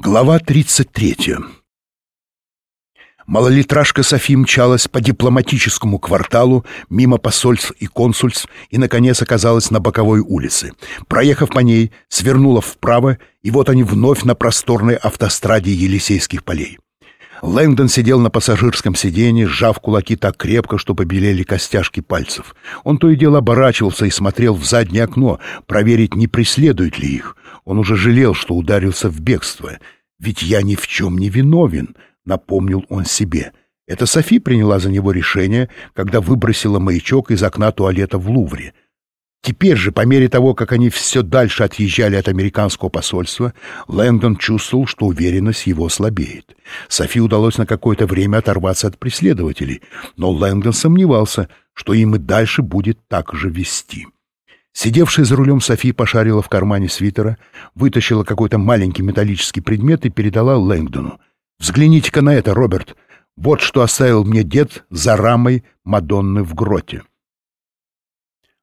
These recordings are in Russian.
Глава 33 Малолитражка Софи мчалась по дипломатическому кварталу, мимо посольств и консульств, и, наконец, оказалась на боковой улице. Проехав по ней, свернула вправо, и вот они вновь на просторной автостраде Елисейских полей. Лэнгдон сидел на пассажирском сиденье, сжав кулаки так крепко, что побелели костяшки пальцев. Он то и дело оборачивался и смотрел в заднее окно, проверить, не преследует ли их. Он уже жалел, что ударился в бегство. «Ведь я ни в чем не виновен», — напомнил он себе. Это Софи приняла за него решение, когда выбросила маячок из окна туалета в Лувре. Теперь же, по мере того, как они все дальше отъезжали от американского посольства, Лэндон чувствовал, что уверенность его слабеет. Софи удалось на какое-то время оторваться от преследователей, но Лэндон сомневался, что им и дальше будет так же вести. Сидевшая за рулем Софи пошарила в кармане свитера, вытащила какой-то маленький металлический предмет и передала Лэнгдону. «Взгляните-ка на это, Роберт! Вот что оставил мне дед за рамой Мадонны в гроте».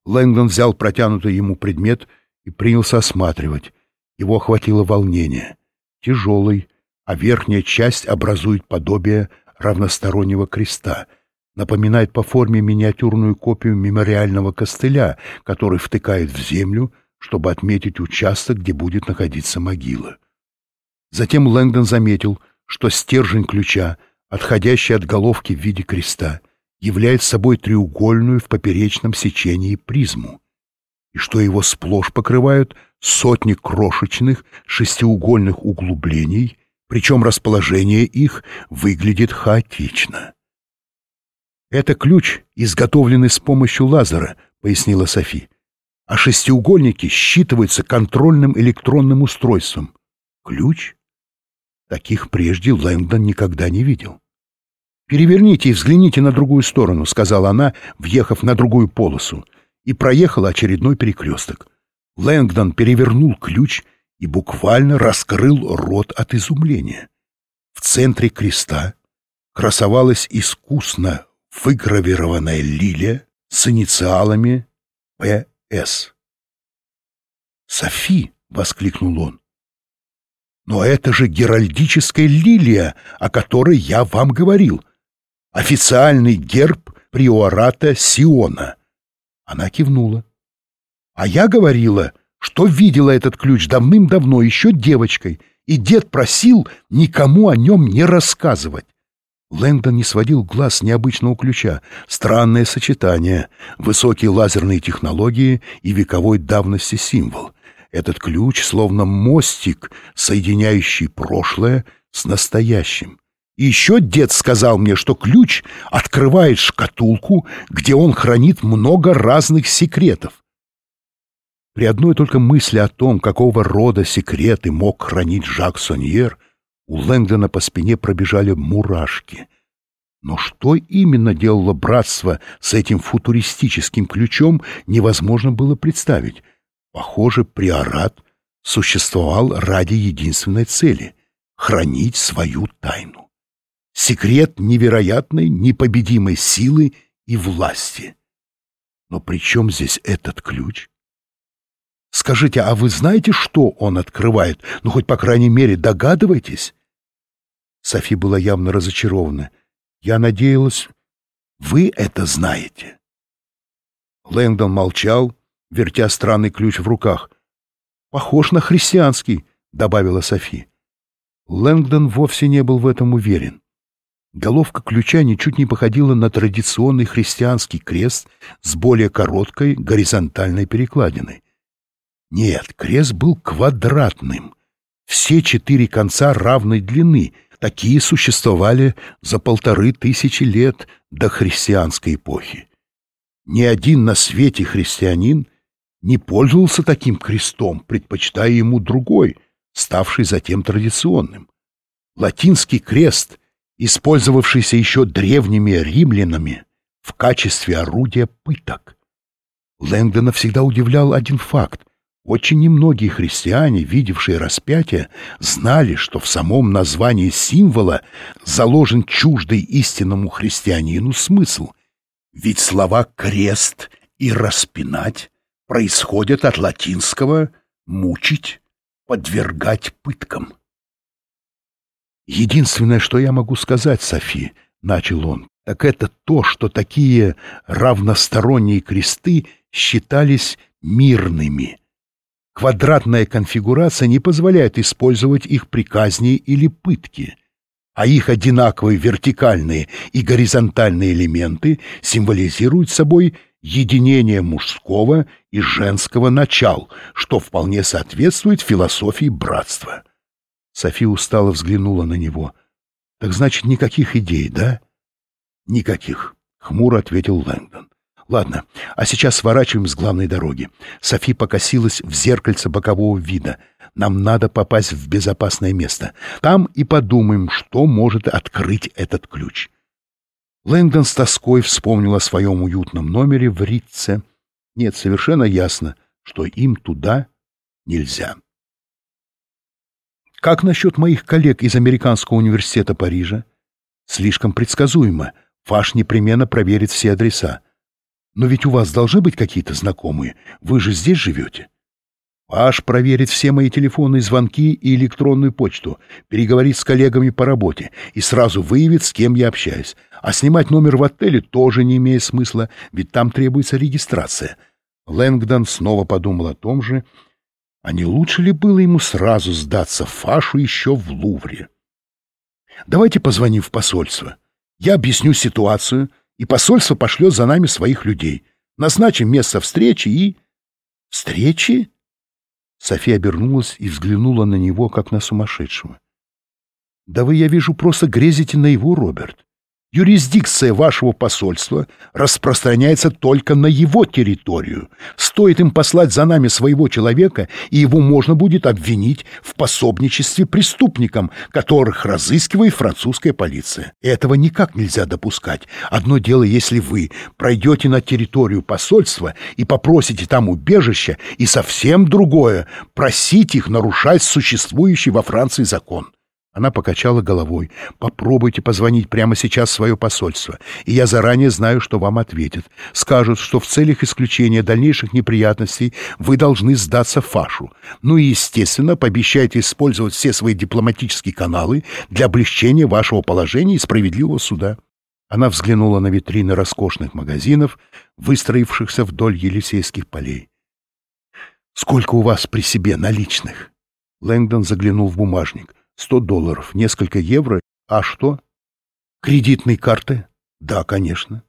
Лэнгдон взял протянутый ему предмет и принялся осматривать. Его охватило волнение. Тяжелый, а верхняя часть образует подобие равностороннего креста. Напоминает по форме миниатюрную копию мемориального костыля, который втыкает в землю, чтобы отметить участок, где будет находиться могила. Затем Лэнгдон заметил, что стержень ключа, отходящий от головки в виде креста, является собой треугольную в поперечном сечении призму, и что его сплошь покрывают сотни крошечных шестиугольных углублений, причем расположение их выглядит хаотично. «Это ключ, изготовленный с помощью лазера», — пояснила Софи. «А шестиугольники считываются контрольным электронным устройством. Ключ? Таких прежде Лэндон никогда не видел». «Переверните и взгляните на другую сторону», — сказала она, въехав на другую полосу, и проехала очередной перекресток. Лэнгдон перевернул ключ и буквально раскрыл рот от изумления. В центре креста красовалась искусно выгравированная лилия с инициалами «П.С». «Софи!» — воскликнул он. «Но это же геральдическая лилия, о которой я вам говорил официальный герб приората Сиона. Она кивнула. А я говорила, что видела этот ключ давным-давно, еще девочкой, и дед просил никому о нем не рассказывать. Лэндон не сводил глаз с необычного ключа. Странное сочетание. Высокие лазерные технологии и вековой давности символ. Этот ключ словно мостик, соединяющий прошлое с настоящим. Еще дед сказал мне, что ключ открывает шкатулку, где он хранит много разных секретов. При одной только мысли о том, какого рода секреты мог хранить Жак Соньер, у Лэнгдона по спине пробежали мурашки. Но что именно делало братство с этим футуристическим ключом, невозможно было представить. Похоже, приорат существовал ради единственной цели — хранить свою тайну секрет невероятной, непобедимой силы и власти. Но при чем здесь этот ключ? Скажите, а вы знаете, что он открывает? Ну, хоть, по крайней мере, догадываетесь? Софи была явно разочарована. Я надеялась, вы это знаете. Лэнгдон молчал, вертя странный ключ в руках. «Похож на христианский», — добавила Софи. Лэнгдон вовсе не был в этом уверен. Головка ключа ничуть не походила на традиционный христианский крест с более короткой горизонтальной перекладиной. Нет, крест был квадратным. Все четыре конца равной длины. Такие существовали за полторы тысячи лет до христианской эпохи. Ни один на свете христианин не пользовался таким крестом, предпочитая ему другой, ставший затем традиционным. Латинский крест — использовавшийся еще древними римлянами в качестве орудия пыток. Лэнгдона всегда удивлял один факт. Очень немногие христиане, видевшие распятие, знали, что в самом названии символа заложен чуждый истинному христианину смысл. Ведь слова «крест» и «распинать» происходят от латинского «мучить», «подвергать пыткам». Единственное, что я могу сказать, Софи, — начал он, — так это то, что такие равносторонние кресты считались мирными. Квадратная конфигурация не позволяет использовать их при казни или пытке, а их одинаковые вертикальные и горизонтальные элементы символизируют собой единение мужского и женского начал, что вполне соответствует философии братства. София устало взглянула на него. «Так значит, никаких идей, да?» «Никаких», — хмуро ответил Лэнгдон. «Ладно, а сейчас сворачиваем с главной дороги». Софи покосилась в зеркальце бокового вида. «Нам надо попасть в безопасное место. Там и подумаем, что может открыть этот ключ». Лэнгдон с тоской вспомнил о своем уютном номере в Ритце. Нет, совершенно ясно, что им туда нельзя. Как насчет моих коллег из Американского университета Парижа? Слишком предсказуемо. Фаш непременно проверит все адреса. Но ведь у вас должны быть какие-то знакомые. Вы же здесь живете. Фаш проверит все мои телефонные звонки и электронную почту, переговорит с коллегами по работе и сразу выявит, с кем я общаюсь. А снимать номер в отеле тоже не имеет смысла, ведь там требуется регистрация. Лэнгдон снова подумал о том же а не лучше ли было ему сразу сдаться Фашу еще в Лувре? Давайте позвоним в посольство. Я объясню ситуацию, и посольство пошлет за нами своих людей. Назначим место встречи и... Встречи? София обернулась и взглянула на него, как на сумасшедшего. «Да вы, я вижу, просто грезите на его, Роберт. Юрисдикция вашего посольства распространяется только на его территорию. Стоит им послать за нами своего человека, и его можно будет обвинить в пособничестве преступникам, которых разыскивает французская полиция. Этого никак нельзя допускать. Одно дело, если вы пройдете на территорию посольства и попросите там убежища, и совсем другое — просить их нарушать существующий во Франции закон. Она покачала головой. «Попробуйте позвонить прямо сейчас в свое посольство, и я заранее знаю, что вам ответят. Скажут, что в целях исключения дальнейших неприятностей вы должны сдаться фашу. Ну и, естественно, пообещайте использовать все свои дипломатические каналы для облегчения вашего положения и справедливого суда». Она взглянула на витрины роскошных магазинов, выстроившихся вдоль Елисейских полей. «Сколько у вас при себе наличных?» Лэнгдон заглянул в бумажник. Сто долларов, несколько евро. А что? Кредитные карты? Да, конечно.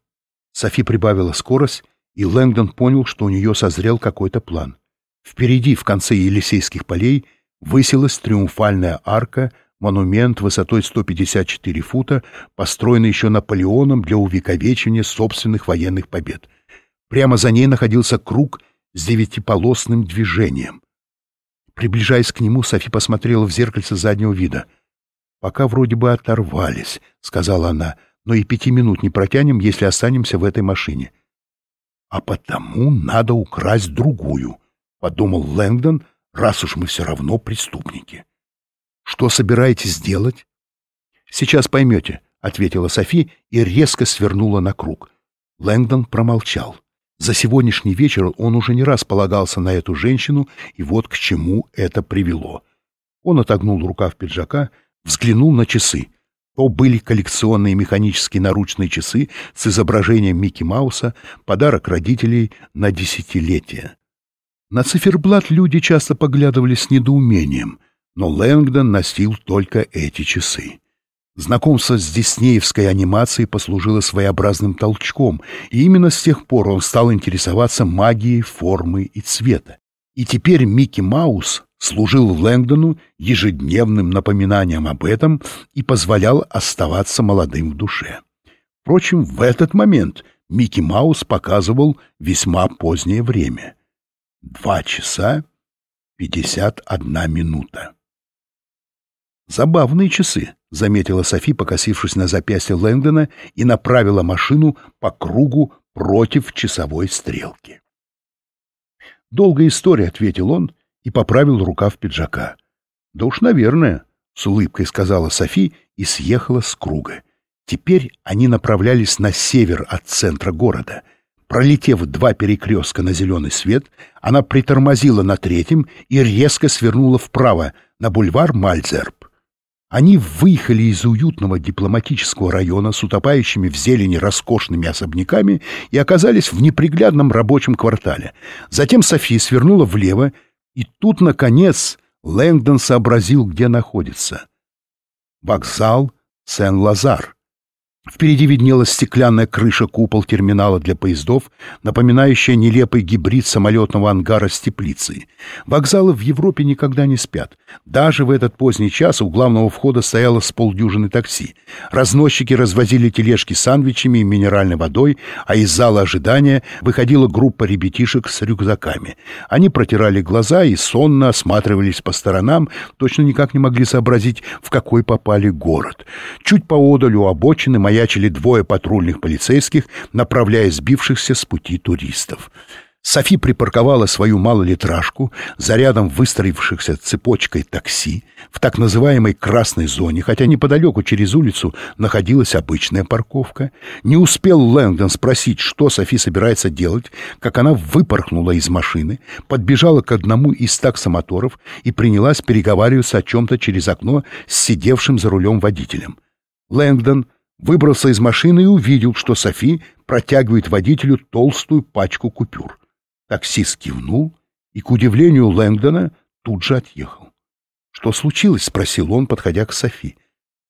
Софи прибавила скорость, и Лэнгдон понял, что у нее созрел какой-то план. Впереди, в конце Елисейских полей, высилась триумфальная арка, монумент высотой 154 фута, построенный еще Наполеоном для увековечения собственных военных побед. Прямо за ней находился круг с девятиполосным движением. Приближаясь к нему, Софи посмотрела в зеркальце заднего вида. «Пока вроде бы оторвались», — сказала она, — «но и пяти минут не протянем, если останемся в этой машине». «А потому надо украсть другую», — подумал Лэнгдон, «раз уж мы все равно преступники». «Что собираетесь делать?» «Сейчас поймете», — ответила Софи и резко свернула на круг. Лэнгдон промолчал. За сегодняшний вечер он уже не раз полагался на эту женщину, и вот к чему это привело. Он отогнул рукав пиджака, взглянул на часы. То были коллекционные механические наручные часы с изображением Микки Мауса, подарок родителей на десятилетие. На циферблат люди часто поглядывали с недоумением, но Лэнгдон носил только эти часы. Знакомство с диснеевской анимацией послужило своеобразным толчком, и именно с тех пор он стал интересоваться магией формы и цвета. И теперь Микки Маус служил Лэнгдону ежедневным напоминанием об этом и позволял оставаться молодым в душе. Впрочем, в этот момент Микки Маус показывал весьма позднее время. Два часа пятьдесят одна минута. «Забавные часы», — заметила Софи, покосившись на запястье Лэнгдона, и направила машину по кругу против часовой стрелки. «Долгая история», — ответил он и поправил рукав пиджака. «Да уж, наверное», — с улыбкой сказала Софи и съехала с круга. Теперь они направлялись на север от центра города. Пролетев два перекрестка на зеленый свет, она притормозила на третьем и резко свернула вправо на бульвар Мальзерб. Они выехали из уютного дипломатического района с утопающими в зелени роскошными особняками и оказались в неприглядном рабочем квартале. Затем София свернула влево, и тут, наконец, Лэнгдон сообразил, где находится. Вокзал Сен-Лазар. Впереди виднелась стеклянная крыша купол терминала для поездов, напоминающая нелепый гибрид самолетного ангара с теплицей. Вокзалы в Европе никогда не спят. Даже в этот поздний час у главного входа стояло с полдюжины такси. Разносчики развозили тележки с сандвичами и минеральной водой, а из зала ожидания выходила группа ребятишек с рюкзаками. Они протирали глаза и сонно осматривались по сторонам, точно никак не могли сообразить, в какой попали город. Чуть поодаль у обочины моя маячили двое патрульных полицейских, направляя сбившихся с пути туристов. Софи припарковала свою малолитражку за рядом выстроившихся цепочкой такси в так называемой «красной зоне», хотя неподалеку через улицу находилась обычная парковка. Не успел Лэнгдон спросить, что Софи собирается делать, как она выпорхнула из машины, подбежала к одному из таксомоторов и принялась переговариваться о чем-то через окно с сидевшим за рулем водителем. Лэнгдон выбрался из машины и увидел, что Софи протягивает водителю толстую пачку купюр. Таксист кивнул и, к удивлению Лэнгдона, тут же отъехал. «Что случилось?» — спросил он, подходя к Софи.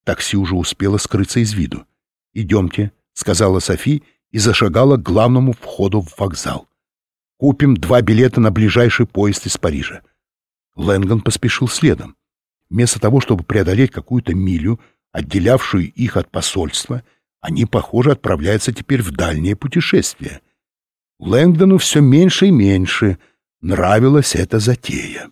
Такси уже успело скрыться из виду. «Идемте», — сказала Софи и зашагала к главному входу в вокзал. «Купим два билета на ближайший поезд из Парижа». Лэнгдон поспешил следом. Вместо того, чтобы преодолеть какую-то милю, отделявшую их от посольства, они, похоже, отправляются теперь в дальнее путешествие. Лэнгдону все меньше и меньше нравилась эта затея.